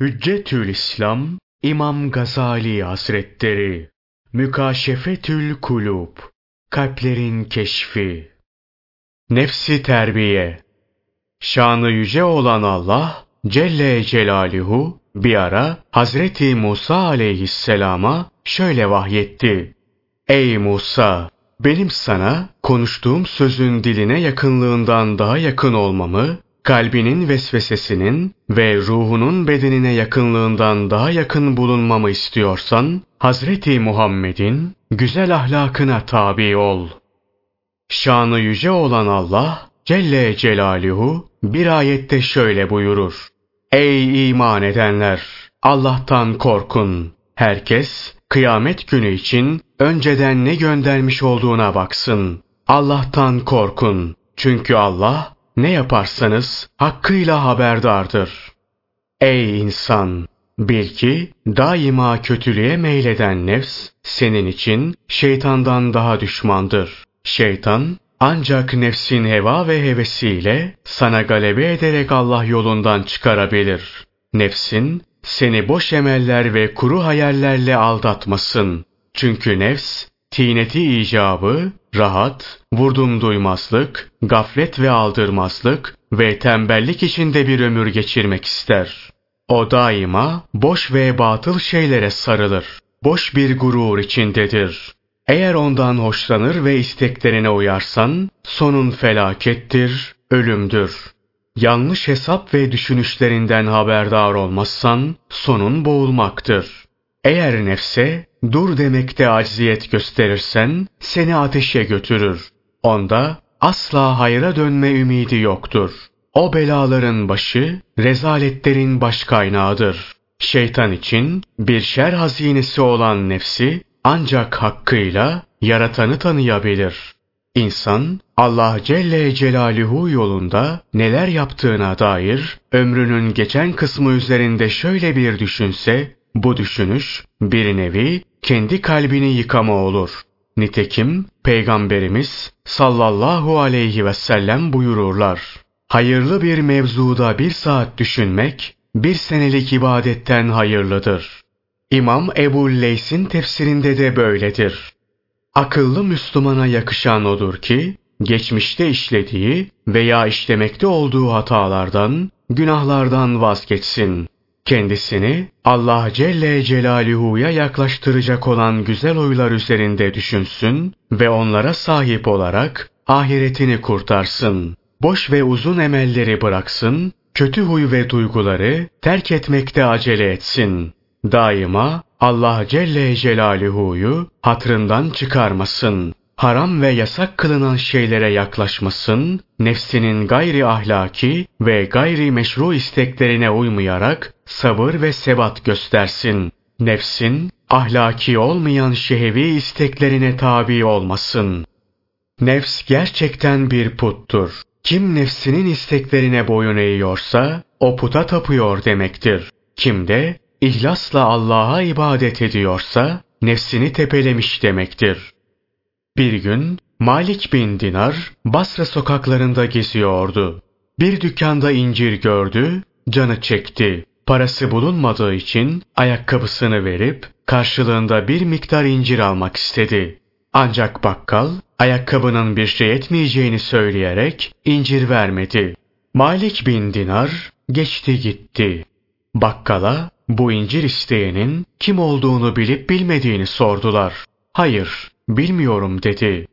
Hüccetül İslam İmam Gazali Hazretleri Mükaşefetül Kulub Kalplerin Keşfi Nefsi Terbiye Şanı yüce olan Allah Celle Celaluhu bir ara Hazreti Musa aleyhisselama şöyle vahyetti. Ey Musa! Benim sana konuştuğum sözün diline yakınlığından daha yakın olmamı kalbinin vesvesesinin ve ruhunun bedenine yakınlığından daha yakın bulunmamı istiyorsan, Hazreti Muhammed'in güzel ahlakına tabi ol. Şanı yüce olan Allah, Celle Celaluhu bir ayette şöyle buyurur. Ey iman edenler! Allah'tan korkun. Herkes kıyamet günü için önceden ne göndermiş olduğuna baksın. Allah'tan korkun. Çünkü Allah ne yaparsanız hakkıyla haberdardır. Ey insan! Bil ki daima kötülüğe meyleden nefs senin için şeytandan daha düşmandır. Şeytan ancak nefsin heva ve hevesiyle sana galebe ederek Allah yolundan çıkarabilir. Nefsin seni boş emeller ve kuru hayallerle aldatmasın. Çünkü nefs tineti icabı, rahat, vurdum duymazlık, gaflet ve aldırmazlık ve tembellik içinde bir ömür geçirmek ister. O daima boş ve batıl şeylere sarılır. Boş bir gurur içindedir. Eğer ondan hoşlanır ve isteklerine uyarsan, sonun felakettir, ölümdür. Yanlış hesap ve düşünüşlerinden haberdar olmazsan, sonun boğulmaktır. Eğer nefse dur demekte acziyet gösterirsen seni ateşe götürür. Onda asla hayra dönme ümidi yoktur. O belaların başı rezaletlerin baş kaynağıdır. Şeytan için bir şer hazinesi olan nefsi ancak hakkıyla yaratanı tanıyabilir. İnsan Allah Celle Celaluhu yolunda neler yaptığına dair ömrünün geçen kısmı üzerinde şöyle bir düşünse bu düşünüş bir nevi kendi kalbini yıkama olur. Nitekim Peygamberimiz sallallahu aleyhi ve sellem buyururlar. Hayırlı bir mevzuda bir saat düşünmek, bir senelik ibadetten hayırlıdır. İmam Ebu Leys'in tefsirinde de böyledir. Akıllı Müslümana yakışan odur ki, geçmişte işlediği veya işlemekte olduğu hatalardan, günahlardan vazgeçsin kendisini Allah Celle Celaluhu'ya yaklaştıracak olan güzel oylar üzerinde düşünsün ve onlara sahip olarak ahiretini kurtarsın. Boş ve uzun emelleri bıraksın, kötü huy ve duyguları terk etmekte acele etsin. Daima Allah Celle Celaluhu'yu hatrından çıkarmasın haram ve yasak kılınan şeylere yaklaşmasın, nefsinin gayri ahlaki ve gayri meşru isteklerine uymayarak sabır ve sebat göstersin. Nefsin ahlaki olmayan şehevi isteklerine tabi olmasın. Nefs gerçekten bir puttur. Kim nefsinin isteklerine boyun eğiyorsa o puta tapıyor demektir. Kim de ihlasla Allah'a ibadet ediyorsa nefsini tepelemiş demektir. Bir gün Malik bin Dinar Basra sokaklarında geziyordu. Bir dükkanda incir gördü, canı çekti. Parası bulunmadığı için ayakkabısını verip karşılığında bir miktar incir almak istedi. Ancak bakkal ayakkabının bir şey etmeyeceğini söyleyerek incir vermedi. Malik bin Dinar geçti gitti. Bakkala bu incir isteyenin kim olduğunu bilip bilmediğini sordular. Hayır, bilmiyorum dedi.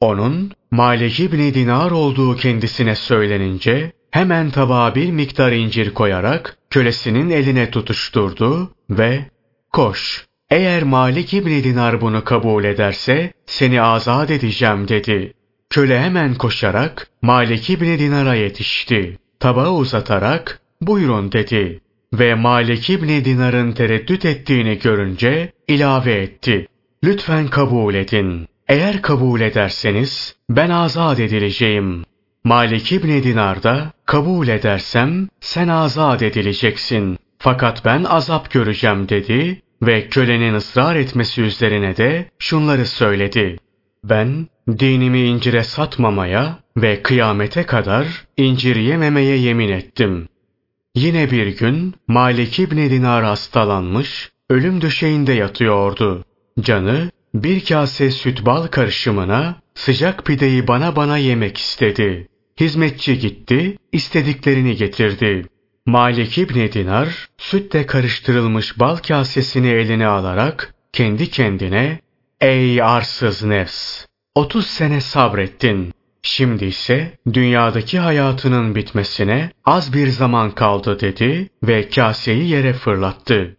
Onun Malik İbni Dinar olduğu kendisine söylenince hemen tabağa bir miktar incir koyarak kölesinin eline tutuşturdu ve koş eğer Malik İbni Dinar bunu kabul ederse seni azat edeceğim dedi. Köle hemen koşarak Malik İbni Dinar'a yetişti. Tabağı uzatarak buyurun dedi. Ve Malik İbni Dinar'ın tereddüt ettiğini görünce ilave etti. Lütfen kabul edin. Eğer kabul ederseniz ben azat edileceğim. Malik İbni Dinar da kabul edersem sen azat edileceksin. Fakat ben azap göreceğim dedi ve kölenin ısrar etmesi üzerine de şunları söyledi. Ben dinimi incire satmamaya ve kıyamete kadar incir yememeye yemin ettim. Yine bir gün Malik İbni Dinar hastalanmış, ölüm döşeğinde yatıyordu. Canı bir kase süt bal karışımına sıcak pideyi bana bana yemek istedi. Hizmetçi gitti, istediklerini getirdi. Malik İbni Dinar, sütle karıştırılmış bal kasesini eline alarak kendi kendine Ey arsız nefs! 30 sene sabrettin. Şimdi ise dünyadaki hayatının bitmesine az bir zaman kaldı dedi ve kaseyi yere fırlattı.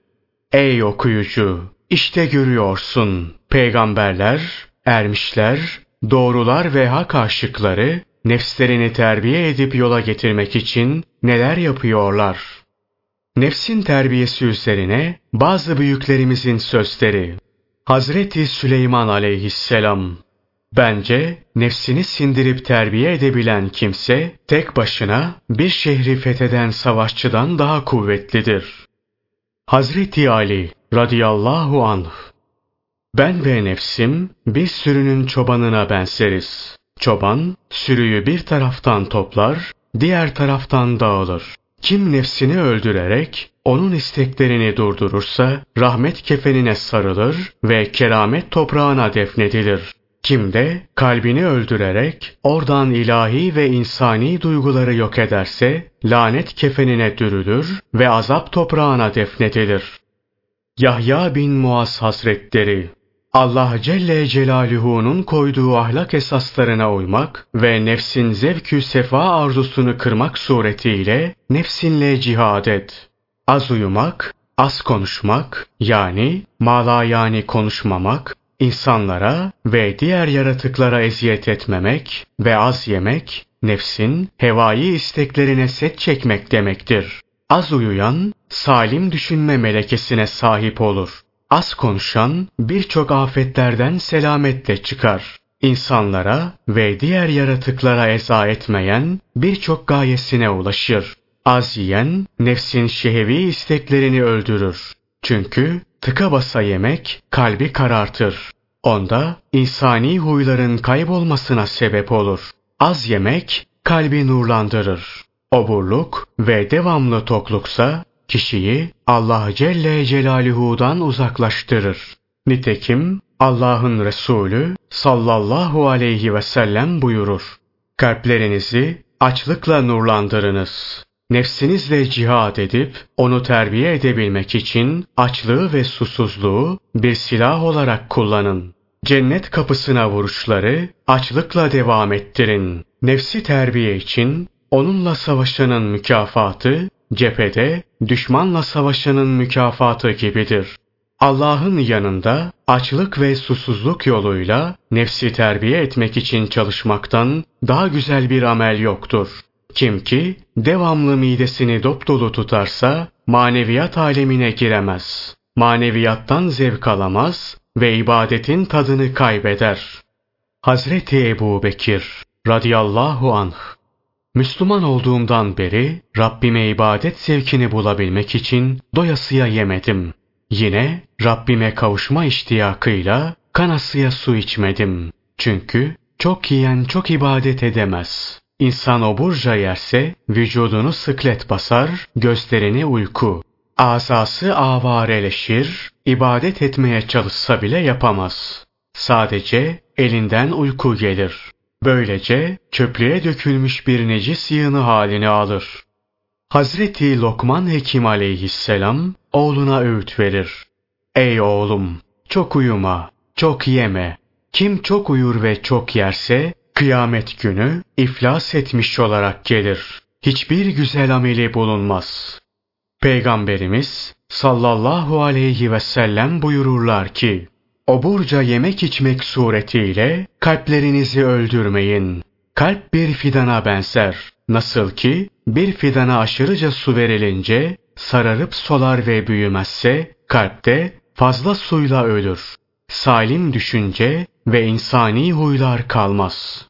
Ey okuyucu! İşte görüyorsun peygamberler, ermişler, doğrular ve hak aşıkları nefslerini terbiye edip yola getirmek için neler yapıyorlar? Nefsin terbiyesi üzerine bazı büyüklerimizin sözleri. Hazreti Süleyman aleyhisselam Bence nefsini sindirip terbiye edebilen kimse tek başına bir şehri fetheden savaşçıdan daha kuvvetlidir. Hazreti Ali radıyallahu anh Ben ve nefsim bir sürünün çobanına benzeriz. Çoban sürüyü bir taraftan toplar, diğer taraftan dağılır. Kim nefsini öldürerek onun isteklerini durdurursa rahmet kefenine sarılır ve keramet toprağına defnedilir. Kim de kalbini öldürerek oradan ilahi ve insani duyguları yok ederse lanet kefenine dürülür ve azap toprağına defnedilir. Yahya bin Muaz Hazretleri Allah Celle Celaluhu'nun koyduğu ahlak esaslarına uymak ve nefsin zevkü sefa arzusunu kırmak suretiyle nefsinle cihad et. Az uyumak, az konuşmak yani mala yani konuşmamak, insanlara ve diğer yaratıklara eziyet etmemek ve az yemek, nefsin hevai isteklerine set çekmek demektir. Az uyuyan, salim düşünme melekesine sahip olur. Az konuşan, birçok afetlerden selametle çıkar. İnsanlara ve diğer yaratıklara eza etmeyen, birçok gayesine ulaşır. Az yiyen, nefsin şehevi isteklerini öldürür. Çünkü tıka basa yemek kalbi karartır. Onda insani huyların kaybolmasına sebep olur. Az yemek kalbi nurlandırır. Oburluk ve devamlı tokluksa kişiyi Allah Celle Celaluhu'dan uzaklaştırır. Nitekim Allah'ın Resulü sallallahu aleyhi ve sellem buyurur. Kalplerinizi açlıkla nurlandırınız. Nefsinizle cihad edip onu terbiye edebilmek için açlığı ve susuzluğu bir silah olarak kullanın. Cennet kapısına vuruşları açlıkla devam ettirin. Nefsi terbiye için onunla savaşanın mükafatı cephede düşmanla savaşanın mükafatı gibidir. Allah'ın yanında açlık ve susuzluk yoluyla nefsi terbiye etmek için çalışmaktan daha güzel bir amel yoktur. Kim ki devamlı midesini dop dolu tutarsa maneviyat alemine giremez. Maneviyattan zevk alamaz ve ibadetin tadını kaybeder. Hazreti Ebu Bekir radıyallahu anh Müslüman olduğumdan beri Rabbime ibadet zevkini bulabilmek için doyasıya yemedim. Yine Rabbime kavuşma iştiyakıyla kanasıya su içmedim. Çünkü çok yiyen çok ibadet edemez. İnsan oburca yerse vücudunu sıklet basar, gözlerini uyku. Asası avareleşir, ibadet etmeye çalışsa bile yapamaz. Sadece elinden uyku gelir. Böylece çöplüğe dökülmüş bir necis yığını halini alır. Hazreti Lokman Hekim aleyhisselam oğluna öğüt verir. Ey oğlum! Çok uyuma, çok yeme. Kim çok uyur ve çok yerse kıyamet günü iflas etmiş olarak gelir. Hiçbir güzel ameli bulunmaz. Peygamberimiz sallallahu aleyhi ve sellem buyururlar ki, Oburca yemek içmek suretiyle kalplerinizi öldürmeyin. Kalp bir fidana benzer. Nasıl ki bir fidana aşırıca su verilince sararıp solar ve büyümezse kalpte fazla suyla ölür. Salim düşünce ve insani huylar kalmaz.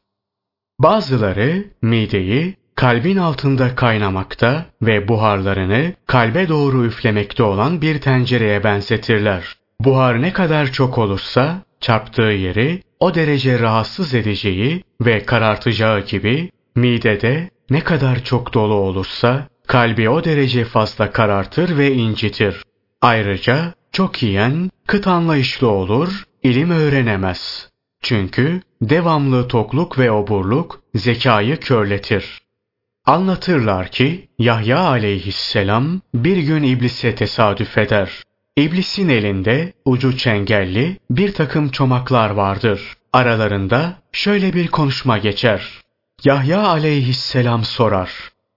Bazıları mideyi kalbin altında kaynamakta ve buharlarını kalbe doğru üflemekte olan bir tencereye benzetirler. Buhar ne kadar çok olursa çarptığı yeri o derece rahatsız edeceği ve karartacağı gibi midede ne kadar çok dolu olursa kalbi o derece fazla karartır ve incitir. Ayrıca çok yiyen kıt anlayışlı olur, ilim öğrenemez. Çünkü devamlı tokluk ve oburluk zekayı körletir. Anlatırlar ki Yahya aleyhisselam bir gün iblise tesadüf eder. İblisin elinde ucu çengelli bir takım çomaklar vardır. Aralarında şöyle bir konuşma geçer. Yahya aleyhisselam sorar.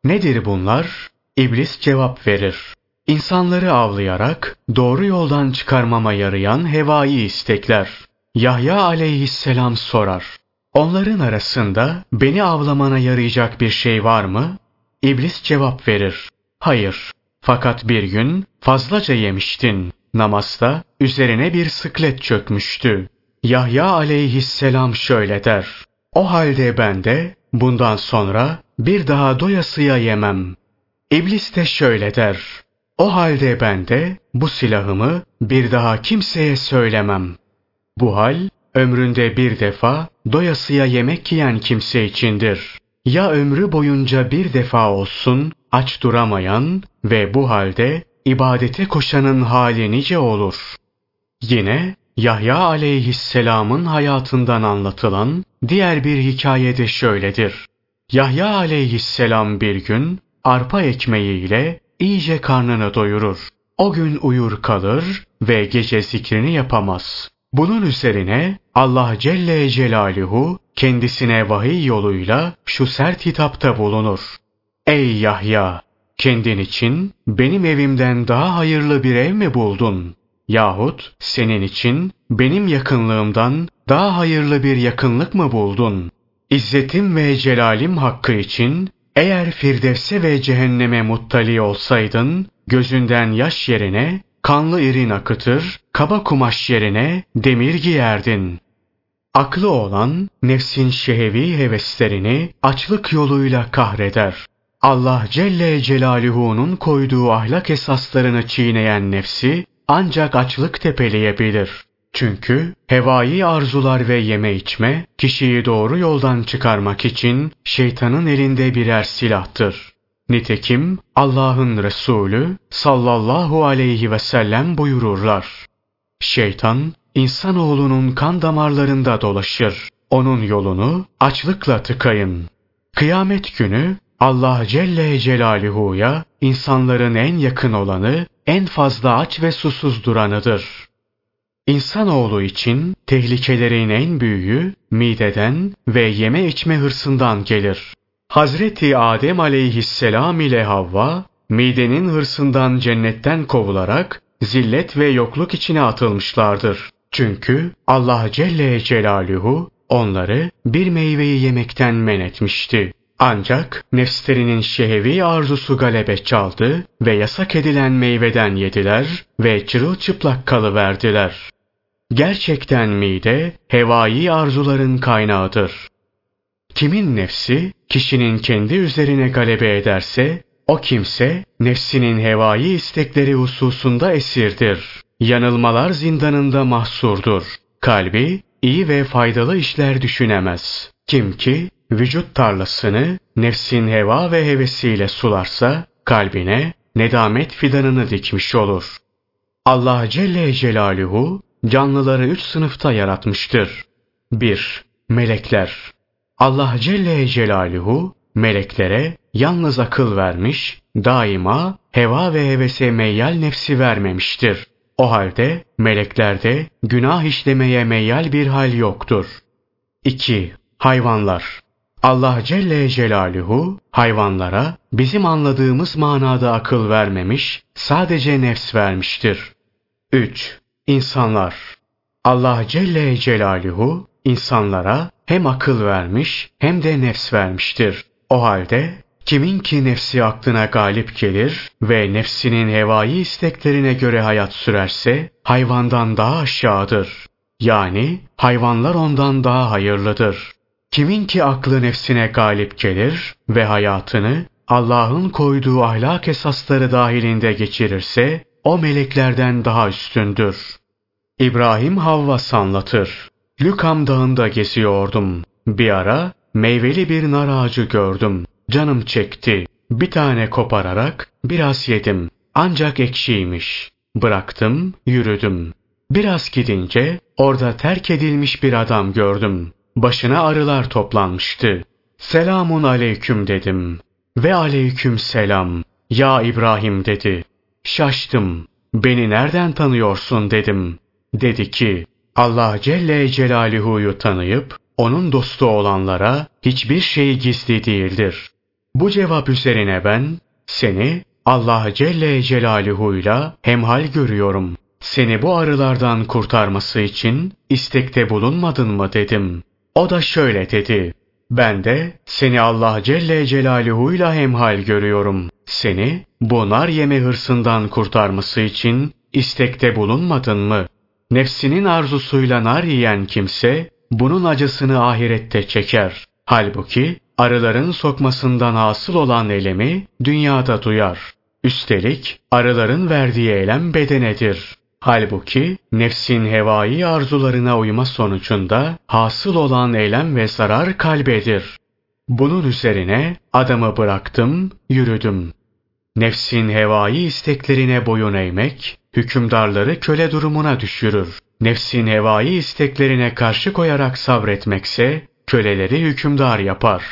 Nedir bunlar? İblis cevap verir. İnsanları avlayarak doğru yoldan çıkarmama yarayan hevai istekler. Yahya aleyhisselam sorar. Onların arasında beni avlamana yarayacak bir şey var mı? İblis cevap verir. Hayır. Fakat bir gün fazlaca yemiştin. Namazda üzerine bir sıklet çökmüştü. Yahya aleyhisselam şöyle der. O halde ben de bundan sonra bir daha doyasıya yemem. İblis de şöyle der. O halde ben de bu silahımı bir daha kimseye söylemem. Bu hal ömründe bir defa doyasıya yemek yiyen kimse içindir. Ya ömrü boyunca bir defa olsun aç duramayan ve bu halde ibadete koşanın hali nice olur. Yine Yahya aleyhisselamın hayatından anlatılan diğer bir hikayede şöyledir. Yahya aleyhisselam bir gün arpa ekmeğiyle iyice karnını doyurur. O gün uyur kalır ve gece zikrini yapamaz. Bunun üzerine Allah Celle Celaluhu kendisine vahiy yoluyla şu sert hitapta bulunur. Ey Yahya! Kendin için benim evimden daha hayırlı bir ev mi buldun? Yahut senin için benim yakınlığımdan daha hayırlı bir yakınlık mı buldun? İzzetim ve celalim hakkı için eğer Firdevs'e ve cehenneme muttali olsaydın, gözünden yaş yerine kanlı irin akıtır, kaba kumaş yerine demir giyerdin. Aklı olan nefsin şehevi heveslerini açlık yoluyla kahreder. Allah Celle Celaluhu'nun koyduğu ahlak esaslarını çiğneyen nefsi ancak açlık tepeleyebilir. Çünkü hevai arzular ve yeme içme kişiyi doğru yoldan çıkarmak için şeytanın elinde birer silahtır. Nitekim Allah'ın Resulü sallallahu aleyhi ve sellem buyururlar. Şeytan insanoğlunun kan damarlarında dolaşır. Onun yolunu açlıkla tıkayın. Kıyamet günü Allah Celle Celaluhu'ya insanların en yakın olanı, en fazla aç ve susuz duranıdır. İnsanoğlu için tehlikelerin en büyüğü mideden ve yeme içme hırsından gelir. Hazreti Adem aleyhisselam ile Havva, midenin hırsından cennetten kovularak zillet ve yokluk içine atılmışlardır. Çünkü Allah Celle Celaluhu onları bir meyveyi yemekten men etmişti. Ancak nefslerinin şehevi arzusu galebe çaldı ve yasak edilen meyveden yediler ve çırılçıplak kalıverdiler. Gerçekten mide hevai arzuların kaynağıdır. Kimin nefsi kişinin kendi üzerine galebe ederse o kimse nefsinin hevai istekleri hususunda esirdir. Yanılmalar zindanında mahsurdur. Kalbi iyi ve faydalı işler düşünemez. Kim ki vücut tarlasını nefsin heva ve hevesiyle sularsa kalbine nedamet fidanını dikmiş olur. Allah Celle Celaluhu canlıları üç sınıfta yaratmıştır. 1. Melekler Allah Celle Celaluhu meleklere yalnız akıl vermiş, daima heva ve hevese meyyal nefsi vermemiştir. O halde meleklerde günah işlemeye meyyal bir hal yoktur. 2. Hayvanlar Allah Celle Celaluhu hayvanlara bizim anladığımız manada akıl vermemiş, sadece nefs vermiştir. 3. İnsanlar Allah Celle Celaluhu insanlara hem akıl vermiş hem de nefs vermiştir. O halde kimin ki nefsi aklına galip gelir ve nefsinin hevai isteklerine göre hayat sürerse hayvandan daha aşağıdır. Yani hayvanlar ondan daha hayırlıdır. Kimin ki aklı nefsine galip gelir ve hayatını Allah'ın koyduğu ahlak esasları dahilinde geçirirse o meleklerden daha üstündür. İbrahim Havvas anlatır. Lükam dağında geziyordum. Bir ara meyveli bir nar ağacı gördüm. Canım çekti. Bir tane kopararak biraz yedim. Ancak ekşiymiş. Bıraktım, yürüdüm. Biraz gidince orada terk edilmiş bir adam gördüm. Başına arılar toplanmıştı. Selamun aleyküm dedim. Ve aleyküm selam. Ya İbrahim dedi. Şaştım. Beni nereden tanıyorsun dedim. Dedi ki Allah Celle Celaluhu'yu tanıyıp onun dostu olanlara hiçbir şey gizli değildir. Bu cevap üzerine ben seni Allah Celle Celaluhu'yla hemhal görüyorum. Seni bu arılardan kurtarması için istekte bulunmadın mı dedim. O da şöyle dedi. Ben de seni Allah Celle Celaluhu'yla hemhal görüyorum. Seni bu nar yeme hırsından kurtarması için istekte bulunmadın mı? Nefsinin arzusuyla nar yiyen kimse bunun acısını ahirette çeker. Halbuki arıların sokmasından hasıl olan elemi dünyada duyar. Üstelik arıların verdiği elem bedenedir. Halbuki nefsin hevai arzularına uyma sonucunda hasıl olan eylem ve zarar kalbedir. Bunun üzerine adamı bıraktım, yürüdüm. Nefsin hevai isteklerine boyun eğmek, hükümdarları köle durumuna düşürür. Nefsin hevai isteklerine karşı koyarak sabretmekse, köleleri hükümdar yapar.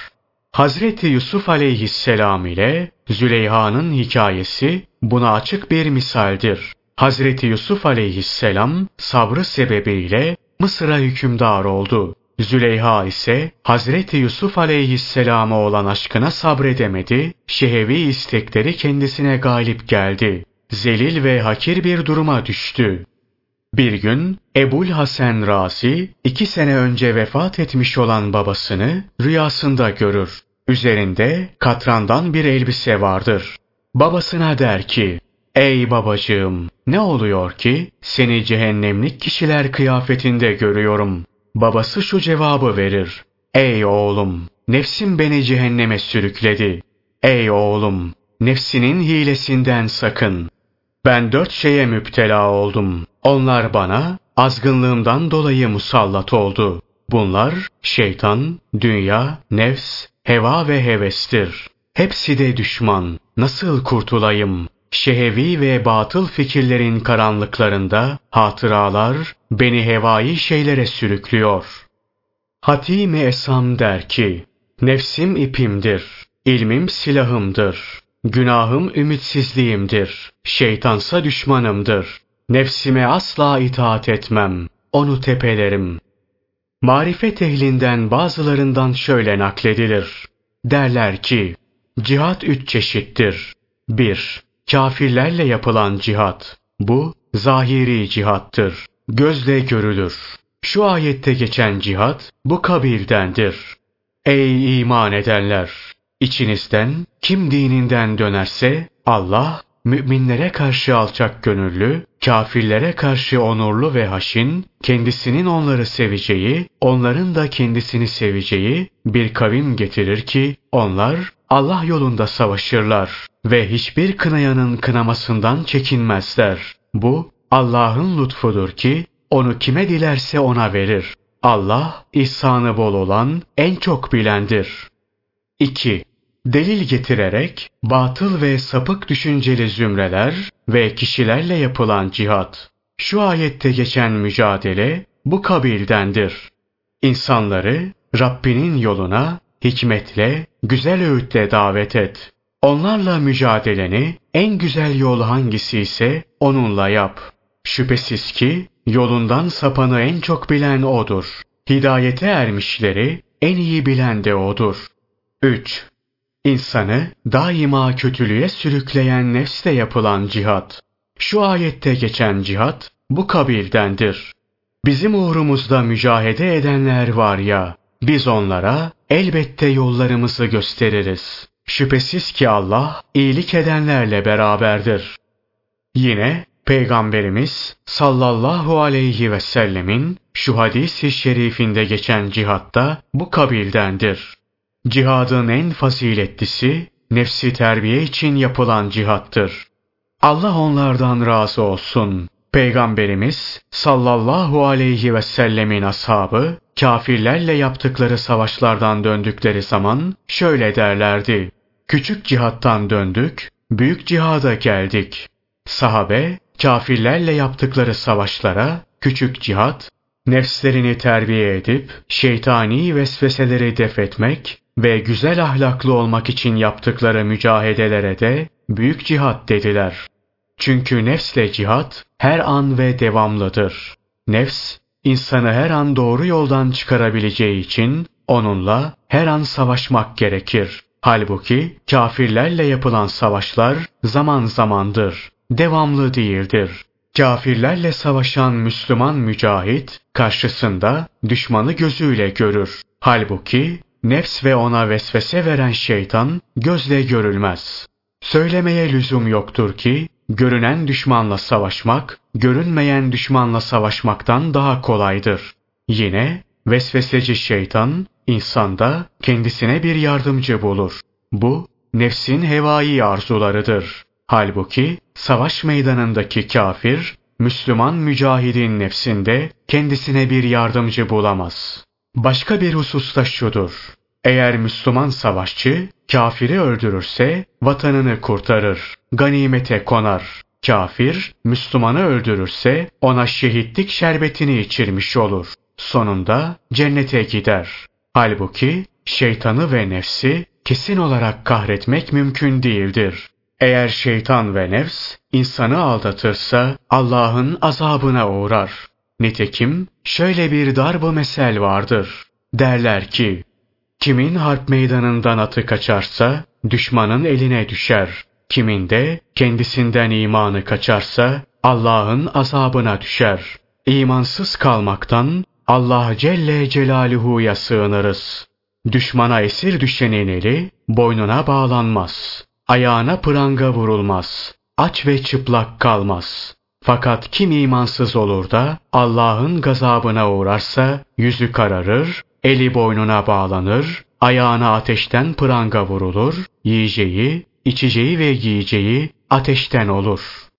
Hazreti Yusuf aleyhisselam ile Züleyha'nın hikayesi buna açık bir misaldir. Hazreti Yusuf aleyhisselam sabrı sebebiyle Mısır'a hükümdar oldu. Züleyha ise Hazreti Yusuf aleyhisselama olan aşkına sabredemedi, şehevi istekleri kendisine galip geldi. Zelil ve hakir bir duruma düştü. Bir gün Ebul Hasan Rasi iki sene önce vefat etmiş olan babasını rüyasında görür. Üzerinde katrandan bir elbise vardır. Babasına der ki, Ey babacığım, ne oluyor ki seni cehennemlik kişiler kıyafetinde görüyorum. Babası şu cevabı verir. Ey oğlum, nefsim beni cehenneme sürükledi. Ey oğlum, nefsinin hilesinden sakın. Ben dört şeye müptela oldum. Onlar bana azgınlığımdan dolayı musallat oldu. Bunlar şeytan, dünya, nefs, heva ve hevestir. Hepsi de düşman. Nasıl kurtulayım? Şehevi ve batıl fikirlerin karanlıklarında hatıralar beni hevai şeylere sürüklüyor. Hatim-i Esam der ki, Nefsim ipimdir, ilmim silahımdır, günahım ümitsizliğimdir, şeytansa düşmanımdır. Nefsime asla itaat etmem, onu tepelerim. Marifet ehlinden bazılarından şöyle nakledilir. Derler ki, cihat üç çeşittir. 1 kafirlerle yapılan cihat. Bu zahiri cihattır. Gözle görülür. Şu ayette geçen cihat bu kabildendir. Ey iman edenler! İçinizden kim dininden dönerse Allah müminlere karşı alçak gönüllü, kafirlere karşı onurlu ve haşin, kendisinin onları seveceği, onların da kendisini seveceği bir kavim getirir ki onlar Allah yolunda savaşırlar ve hiçbir kınayanın kınamasından çekinmezler. Bu Allah'ın lütfudur ki onu kime dilerse ona verir. Allah ihsanı bol olan en çok bilendir. 2. Delil getirerek batıl ve sapık düşünceli zümreler ve kişilerle yapılan cihat. Şu ayette geçen mücadele bu kabildendir. İnsanları Rabbinin yoluna hikmetle, güzel öğütle davet et. Onlarla mücadeleni en güzel yol hangisi ise onunla yap. Şüphesiz ki yolundan sapanı en çok bilen odur. Hidayete ermişleri en iyi bilen de odur. 3. İnsanı daima kötülüğe sürükleyen nefsle yapılan cihat. Şu ayette geçen cihat bu kabildendir. Bizim uğrumuzda mücahede edenler var ya, biz onlara elbette yollarımızı gösteririz. Şüphesiz ki Allah iyilik edenlerle beraberdir. Yine Peygamberimiz sallallahu aleyhi ve sellemin şu hadis-i şerifinde geçen cihatta bu kabildendir. Cihadın en faziletlisi nefsi terbiye için yapılan cihattır. Allah onlardan razı olsun. Peygamberimiz sallallahu aleyhi ve sellemin ashabı kafirlerle yaptıkları savaşlardan döndükleri zaman şöyle derlerdi. Küçük cihattan döndük, büyük cihada geldik. Sahabe, kafirlerle yaptıkları savaşlara, küçük cihat, nefslerini terbiye edip, şeytani vesveseleri defetmek ve güzel ahlaklı olmak için yaptıkları mücahedelere de büyük cihat dediler. Çünkü nefsle cihat her an ve devamlıdır. Nefs, insanı her an doğru yoldan çıkarabileceği için onunla her an savaşmak gerekir. Halbuki kafirlerle yapılan savaşlar zaman zamandır, devamlı değildir. Kafirlerle savaşan Müslüman mücahit karşısında düşmanı gözüyle görür. Halbuki nefs ve ona vesvese veren şeytan gözle görülmez. Söylemeye lüzum yoktur ki görünen düşmanla savaşmak, görünmeyen düşmanla savaşmaktan daha kolaydır. Yine vesveseci şeytan insanda kendisine bir yardımcı bulur. Bu nefsin hevai arzularıdır. Halbuki savaş meydanındaki kafir, Müslüman mücahidin nefsinde kendisine bir yardımcı bulamaz. Başka bir hususta şudur. Eğer Müslüman savaşçı kafiri öldürürse vatanını kurtarır, ganimete konar. Kafir Müslümanı öldürürse ona şehitlik şerbetini içirmiş olur. Sonunda cennete gider. Halbuki şeytanı ve nefsi kesin olarak kahretmek mümkün değildir. Eğer şeytan ve nefs insanı aldatırsa Allah'ın azabına uğrar. Nitekim şöyle bir darbu mesel vardır. Derler ki, kimin harp meydanından atı kaçarsa düşmanın eline düşer. Kimin de kendisinden imanı kaçarsa Allah'ın azabına düşer. İmansız kalmaktan Allah Celle Celaluhu'ya sığınırız. Düşmana esir düşenin eli boynuna bağlanmaz. Ayağına pranga vurulmaz. Aç ve çıplak kalmaz. Fakat kim imansız olur da Allah'ın gazabına uğrarsa yüzü kararır, eli boynuna bağlanır, ayağına ateşten pranga vurulur, yiyeceği, içeceği ve giyeceği ateşten olur.''